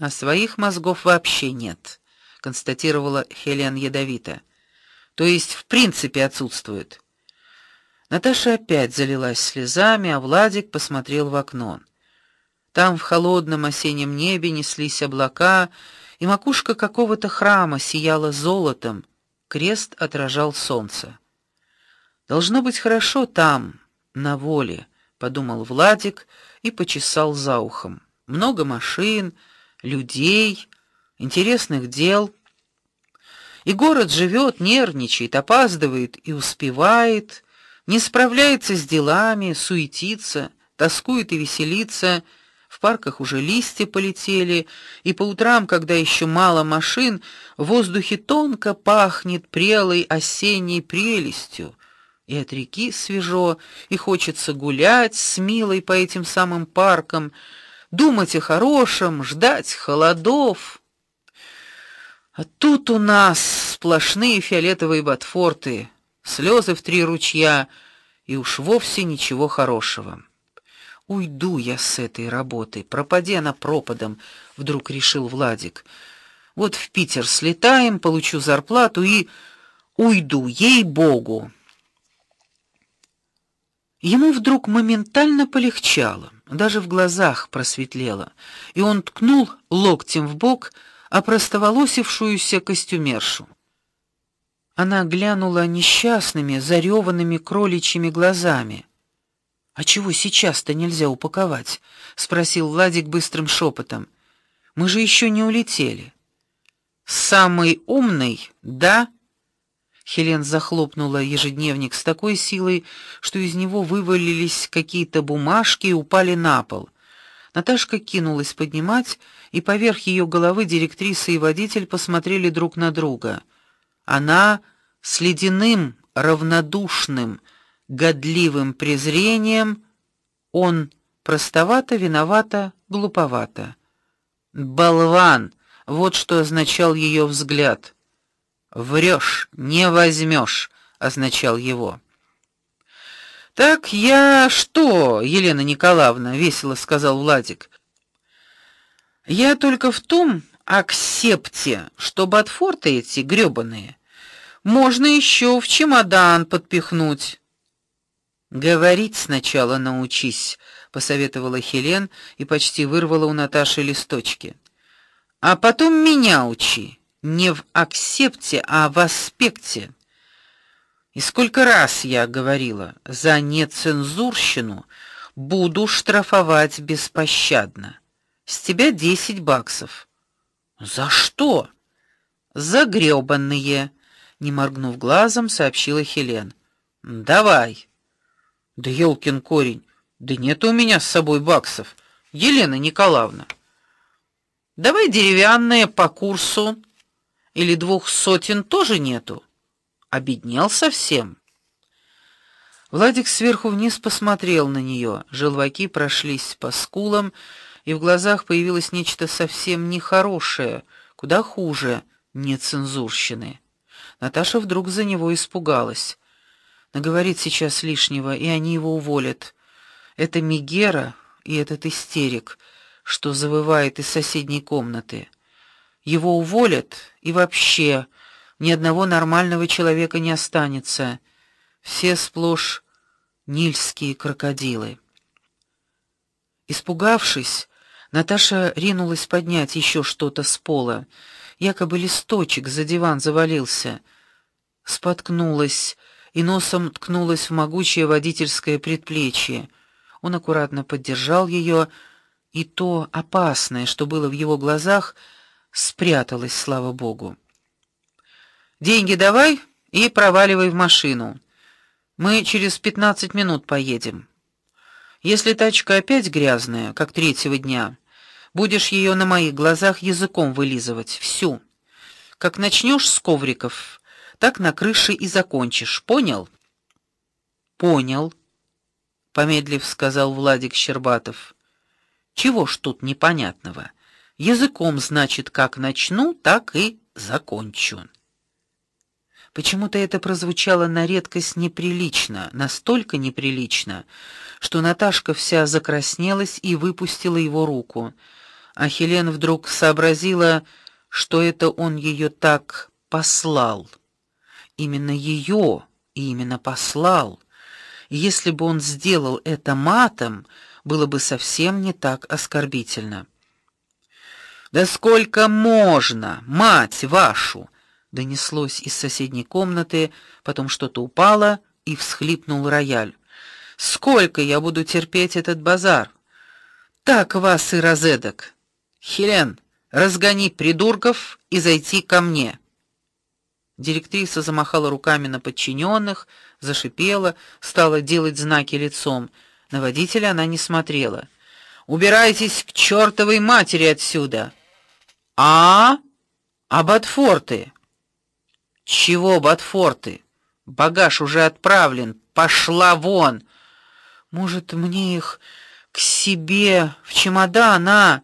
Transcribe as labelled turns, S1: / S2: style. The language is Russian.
S1: А своих мозгов вообще нет, констатировала Хелен ядовито. То есть, в принципе, отсутствует. Наташа опять залилась слезами, а Владик посмотрел в окно. Там в холодном осеннем небе неслись облака, и макушка какого-то храма сияла золотом, крест отражал солнце. Должно быть хорошо там, на воле, подумал Владик и почесал за ухом. Много машин, людей, интересных дел. И город живет, нервничает, опаздывает и успевает, не справляется с делами, суетится, тоскует и веселится. В парках уже листья полетели, и по утрам, когда еще мало машин, в воздухе тонко пахнет прелой осенней прелестью. И от реки свежо, и хочется гулять с милой по этим самым паркам, думать о хорошем, ждать холодов. А тут у нас сплошные фиолетовые ботфорты, слезы в три ручья и уж вовсе ничего хорошего. Уйду я с этой работы, пропади она пропадом, вдруг решил Владик. Вот в Питер слетаем, получу зарплату и уйду, ей-богу. Ему вдруг моментально полегчало, даже в глазах просветлело, и он ткнул локтем в бок опростоволосившуюся костюмершу. Она глянула несчастными, зареванными кроличьими глазами. А чего сейчас-то нельзя упаковать? спросил Владик быстрым шепотом. Мы же еще не улетели. Самый умный, да? Хелен захлопнула ежедневник с такой силой, что из него вывалились какие-то бумажки и упали на пол. Наташка кинулась поднимать, и поверх ее головы директриса и водитель посмотрели друг на друга. Она с ледяным, равнодушным, годливым презрением, он простовато, виновато, глуповато. Болван, вот что означал ее взгляд. Врешь, не возьмешь, означал его. Так я что, Елена Николаевна, весело сказал Владик. Я только в том аксепте, что ботфорты эти грёбаные можно еще в чемодан подпихнуть. Говорить сначала научись, посоветовала Хелен и почти вырвала у Наташи листочки. А потом меня учи не в аксепте, а в аспекте. И сколько раз я говорила, за нецензурщину буду штрафовать беспощадно. С тебя десять баксов. За что? За грёбаные, не моргнув глазом, сообщила Хелен. Давай. Да елкин корень, да нет у меня с собой баксов. Елена Николаевна. Давай деревянные по курсу или двух сотен тоже нету. Обеднел совсем. Владик сверху вниз посмотрел на нее. Желваки прошлись по скулам, и в глазах появилось нечто совсем нехорошее, куда хуже нецензурщины. Наташа вдруг за него испугалась. Наговорит сейчас лишнего, и они его уволят. Это Мигера и этот истерик, что завывает из соседней комнаты. Его уволят, и вообще ни одного нормального человека не останется. Все сплошь нильские крокодилы. Испугавшись, Наташа ринулась поднять еще что-то с пола. Якобы листочек за диван завалился. Споткнулась и носом ткнулась в могучее водительское предплечье. Он аккуратно поддержал ее, и то опасное, что было в его глазах, спряталось, слава богу. Деньги давай и проваливай в машину. Мы через пятнадцать минут поедем. Если тачка опять грязная, как третьего дня, будешь ее на моих глазах языком вылизывать всю. Как начнешь с ковриков, так на крыше и закончишь. Понял? Понял, помедлив сказал Владик Щербатов. Чего ж тут непонятного? Языком, значит, как начну, так и закончу. Почему-то это прозвучало на редкость неприлично, настолько неприлично, что Наташка вся закраснелась и выпустила его руку. А Хелен вдруг сообразила, что это он ее так послал. Именно ее и именно послал. Если бы он сделал это матом, было бы совсем не так оскорбительно. Да сколько можно, мать вашу, донеслось из соседней комнаты, потом что-то упало и всхлипнул рояль. Сколько я буду терпеть этот базар? Так вас и разедок. Хелен, разгони придурков и зайти ко мне. Директриса замахала руками на подчиненных, зашипела, стала делать знаки лицом. На водителя она не смотрела. Убирайтесь к чертовой матери отсюда. А? А Батфорты? Чего Батфорты? Багаж уже отправлен. Пошла вон. Может, мне их к себе в чемодан, а?